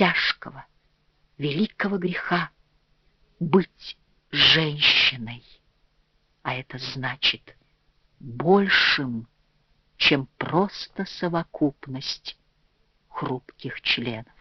тяжкого, великого греха быть женщиной. А это значит большим, чем просто совокупность хрупких членов.